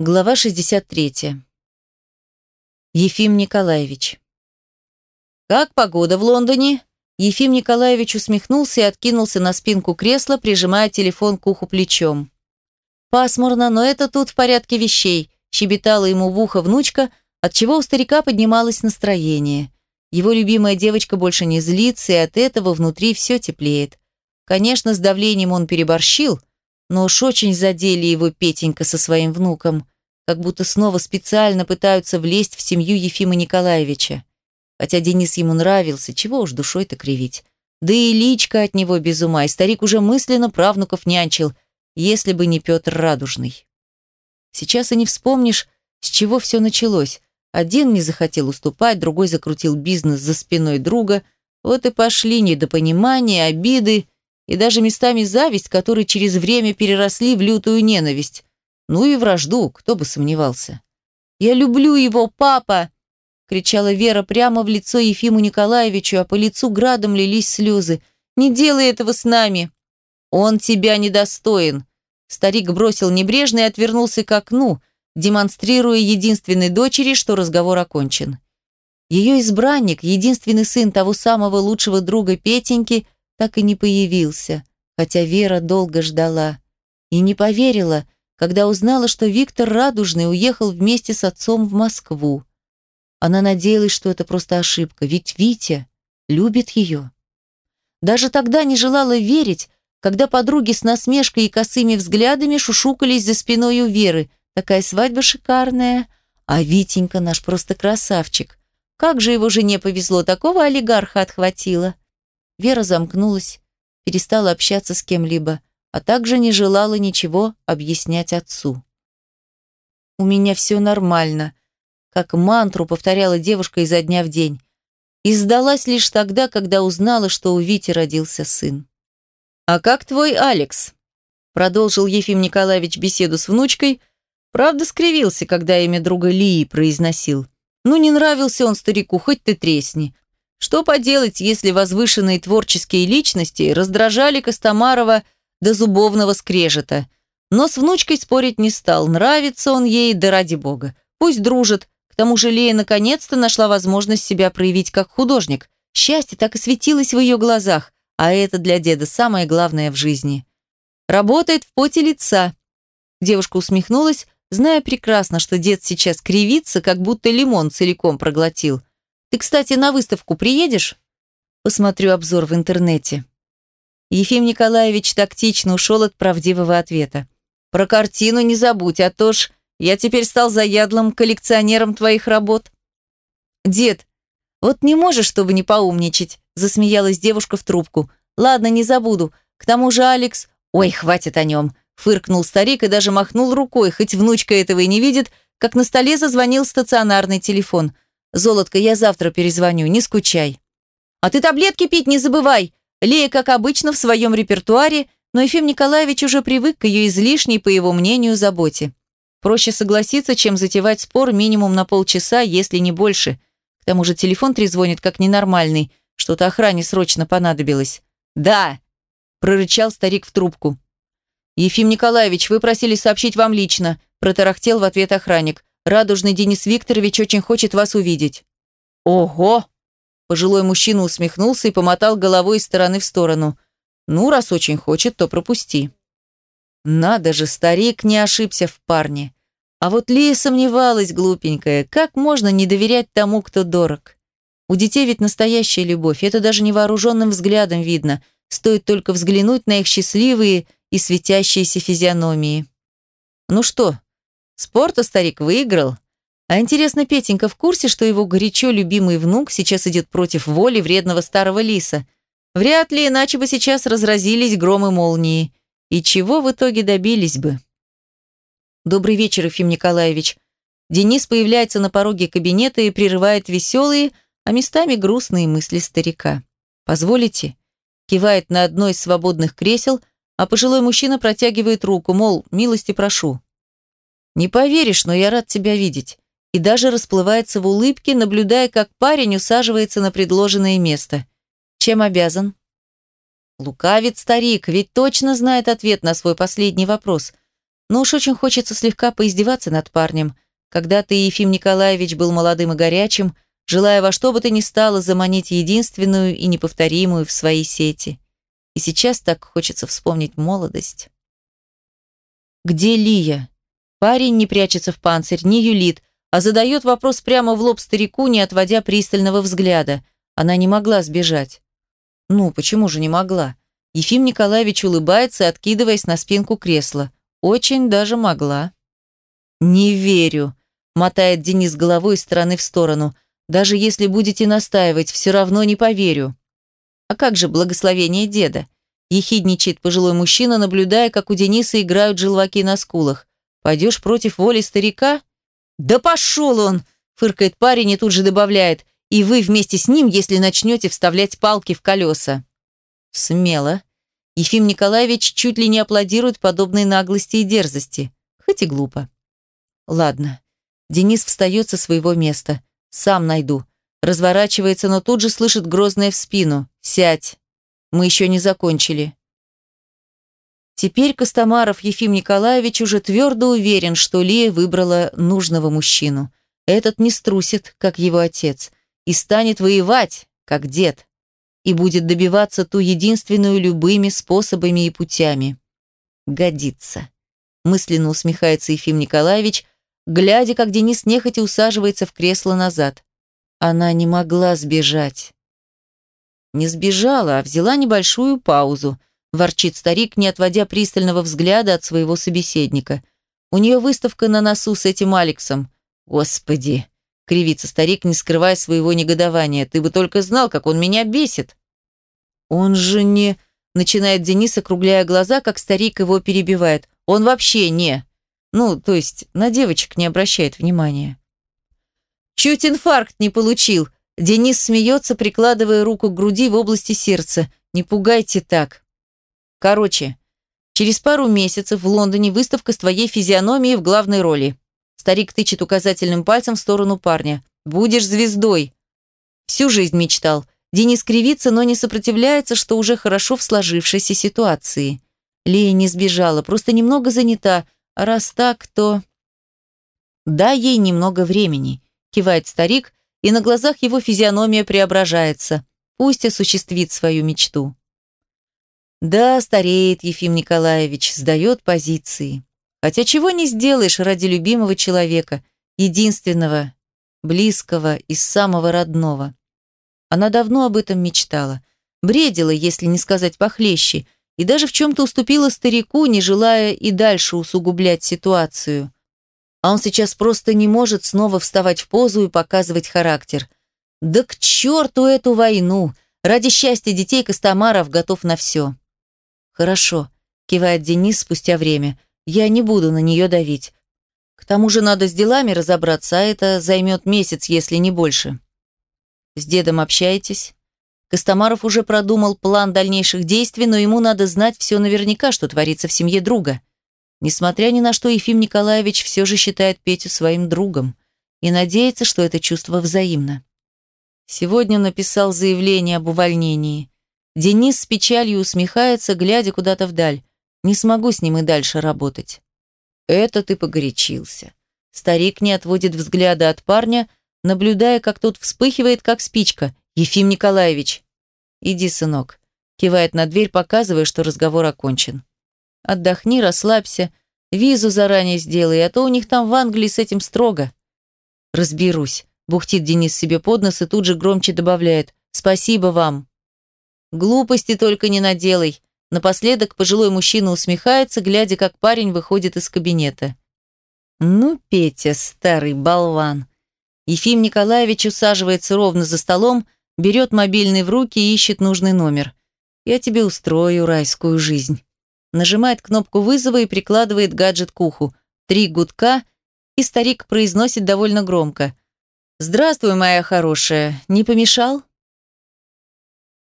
Глава 63. Ефим Николаевич. «Как погода в Лондоне?» Ефим Николаевич усмехнулся и откинулся на спинку кресла, прижимая телефон к уху плечом. «Пасмурно, но это тут в порядке вещей», – щебетала ему в ухо внучка, отчего у старика поднималось настроение. Его любимая девочка больше не злится, и от этого внутри все теплеет. Конечно, с давлением он переборщил – но уж очень задели его Петенька со своим внуком, как будто снова специально пытаются влезть в семью Ефима Николаевича. Хотя Денис ему нравился, чего уж душой-то кривить. Да и личка от него без ума, и старик уже мысленно правнуков нянчил, если бы не Петр Радужный. Сейчас и не вспомнишь, с чего все началось. Один не захотел уступать, другой закрутил бизнес за спиной друга. Вот и пошли недопонимания, обиды и даже местами зависть, которые через время переросли в лютую ненависть. Ну и вражду, кто бы сомневался. «Я люблю его, папа!» — кричала Вера прямо в лицо Ефиму Николаевичу, а по лицу градом лились слезы. «Не делай этого с нами!» «Он тебя недостоин!» Старик бросил небрежно и отвернулся к окну, демонстрируя единственной дочери, что разговор окончен. Ее избранник, единственный сын того самого лучшего друга Петеньки – так и не появился, хотя Вера долго ждала. И не поверила, когда узнала, что Виктор Радужный уехал вместе с отцом в Москву. Она надеялась, что это просто ошибка, ведь Витя любит ее. Даже тогда не желала верить, когда подруги с насмешкой и косыми взглядами шушукались за спиной у Веры. Такая свадьба шикарная, а Витенька наш просто красавчик. Как же его жене повезло, такого олигарха отхватила. Вера замкнулась, перестала общаться с кем-либо, а также не желала ничего объяснять отцу. «У меня все нормально», как мантру повторяла девушка изо дня в день. И сдалась лишь тогда, когда узнала, что у Вити родился сын. «А как твой Алекс?» Продолжил Ефим Николаевич беседу с внучкой, правда скривился, когда имя друга Лии произносил. «Ну, не нравился он старику, хоть ты тресни. Что поделать, если возвышенные творческие личности раздражали Костомарова до зубовного скрежета. Но с внучкой спорить не стал, нравится он ей, да ради бога. Пусть дружит, к тому же Лея наконец-то нашла возможность себя проявить как художник. Счастье так и светилось в ее глазах, а это для деда самое главное в жизни. Работает в поте лица. Девушка усмехнулась, зная прекрасно, что дед сейчас кривится, как будто лимон целиком проглотил. Ты, кстати, на выставку приедешь? Посмотрю обзор в интернете. Ефим Николаевич тактично ушел от правдивого ответа. Про картину не забудь, а то ж я теперь стал заядлым коллекционером твоих работ. Дед, вот не можешь, чтобы не поумничать, засмеялась девушка в трубку. Ладно, не забуду. К тому же Алекс... Ой, хватит о нем. Фыркнул старик и даже махнул рукой, хоть внучка этого и не видит, как на столе зазвонил стационарный телефон – Золотко, я завтра перезвоню, не скучай. А ты таблетки пить не забывай. Лея, как обычно, в своем репертуаре, но Ефим Николаевич уже привык к ее излишней, по его мнению, заботе. Проще согласиться, чем затевать спор минимум на полчаса, если не больше. К тому же телефон трезвонит как ненормальный. Что-то охране срочно понадобилось. «Да!» – прорычал старик в трубку. «Ефим Николаевич, вы просили сообщить вам лично», – протарахтел в ответ охранник. Радужный Денис Викторович очень хочет вас увидеть». «Ого!» Пожилой мужчина усмехнулся и помотал головой из стороны в сторону. «Ну, раз очень хочет, то пропусти». Надо же, старик не ошибся в парне. А вот Лия сомневалась, глупенькая, как можно не доверять тому, кто дорог? У детей ведь настоящая любовь, это даже невооруженным взглядом видно, стоит только взглянуть на их счастливые и светящиеся физиономии. «Ну что, Спорта старик выиграл. А интересно, Петенька в курсе, что его горячо любимый внук сейчас идет против воли вредного старого лиса? Вряд ли, иначе бы сейчас разразились громы молнии. И чего в итоге добились бы? Добрый вечер, Ефим Николаевич. Денис появляется на пороге кабинета и прерывает веселые, а местами грустные мысли старика. «Позволите?» Кивает на одно из свободных кресел, а пожилой мужчина протягивает руку, мол, милости прошу. «Не поверишь, но я рад тебя видеть». И даже расплывается в улыбке, наблюдая, как парень усаживается на предложенное место. Чем обязан? Лукавит старик, ведь точно знает ответ на свой последний вопрос. Но уж очень хочется слегка поиздеваться над парнем. Когда-то Ефим Николаевич был молодым и горячим, желая во что бы то ни стало заманить единственную и неповторимую в свои сети. И сейчас так хочется вспомнить молодость. Где Лия? Парень не прячется в панцирь, не юлит, а задает вопрос прямо в лоб старику, не отводя пристального взгляда. Она не могла сбежать. Ну, почему же не могла? Ефим Николаевич улыбается, откидываясь на спинку кресла. Очень даже могла. «Не верю», — мотает Денис головой из стороны в сторону. «Даже если будете настаивать, все равно не поверю». «А как же благословение деда?» Ехидничает пожилой мужчина, наблюдая, как у Дениса играют желваки на скулах. «Пойдешь против воли старика?» «Да пошел он!» – фыркает парень и тут же добавляет. «И вы вместе с ним, если начнете вставлять палки в колеса». Смело. Ефим Николаевич чуть ли не аплодирует подобной наглости и дерзости. Хоть и глупо. Ладно. Денис встает со своего места. Сам найду. Разворачивается, но тут же слышит грозное в спину. «Сядь. Мы еще не закончили». Теперь Костомаров Ефим Николаевич уже твердо уверен, что Лия выбрала нужного мужчину. Этот не струсит, как его отец, и станет воевать, как дед, и будет добиваться ту единственную любыми способами и путями. Годится. Мысленно усмехается Ефим Николаевич, глядя, как Денис нехотя усаживается в кресло назад. Она не могла сбежать. Не сбежала, а взяла небольшую паузу – ворчит старик, не отводя пристального взгляда от своего собеседника. У нее выставка на носу с этим Алексом. Господи, кривится старик, не скрывая своего негодования. Ты бы только знал, как он меня бесит. Он же не... Начинает Денис, округляя глаза, как старик его перебивает. Он вообще не... Ну, то есть, на девочек не обращает внимания. Чуть инфаркт не получил. Денис смеется, прикладывая руку к груди в области сердца. Не пугайте так. Короче, через пару месяцев в Лондоне выставка с твоей физиономией в главной роли. Старик тычет указательным пальцем в сторону парня. Будешь звездой. Всю жизнь мечтал. Денис кривится, но не сопротивляется, что уже хорошо в сложившейся ситуации. Лея не сбежала, просто немного занята. А раз так, то... Дай ей немного времени, кивает старик, и на глазах его физиономия преображается. Пусть осуществит свою мечту. Да, стареет Ефим Николаевич, сдает позиции. Хотя чего не сделаешь ради любимого человека, единственного, близкого и самого родного. Она давно об этом мечтала. Бредила, если не сказать похлеще, и даже в чем-то уступила старику, не желая и дальше усугублять ситуацию. А он сейчас просто не может снова вставать в позу и показывать характер. Да к черту эту войну! Ради счастья детей Костомаров готов на все. «Хорошо», – кивает Денис спустя время. «Я не буду на нее давить. К тому же надо с делами разобраться, а это займет месяц, если не больше». «С дедом общаетесь?» Костомаров уже продумал план дальнейших действий, но ему надо знать все наверняка, что творится в семье друга. Несмотря ни на что, Ефим Николаевич все же считает Петю своим другом и надеется, что это чувство взаимно. Сегодня написал заявление об увольнении. Денис с печалью усмехается, глядя куда-то вдаль. Не смогу с ним и дальше работать. Это ты погорячился. Старик не отводит взгляда от парня, наблюдая, как тот вспыхивает, как спичка. Ефим Николаевич. Иди, сынок. Кивает на дверь, показывая, что разговор окончен. Отдохни, расслабься. Визу заранее сделай, а то у них там в Англии с этим строго. Разберусь. Бухтит Денис себе под нос и тут же громче добавляет. Спасибо вам. Глупости только не наделай. Напоследок пожилой мужчина усмехается, глядя, как парень выходит из кабинета. Ну, Петя, старый болван. Ефим Николаевич усаживается ровно за столом, берет мобильный в руки и ищет нужный номер. Я тебе устрою райскую жизнь. Нажимает кнопку вызова и прикладывает гаджет к уху. Три гудка, и старик произносит довольно громко. «Здравствуй, моя хорошая. Не помешал?»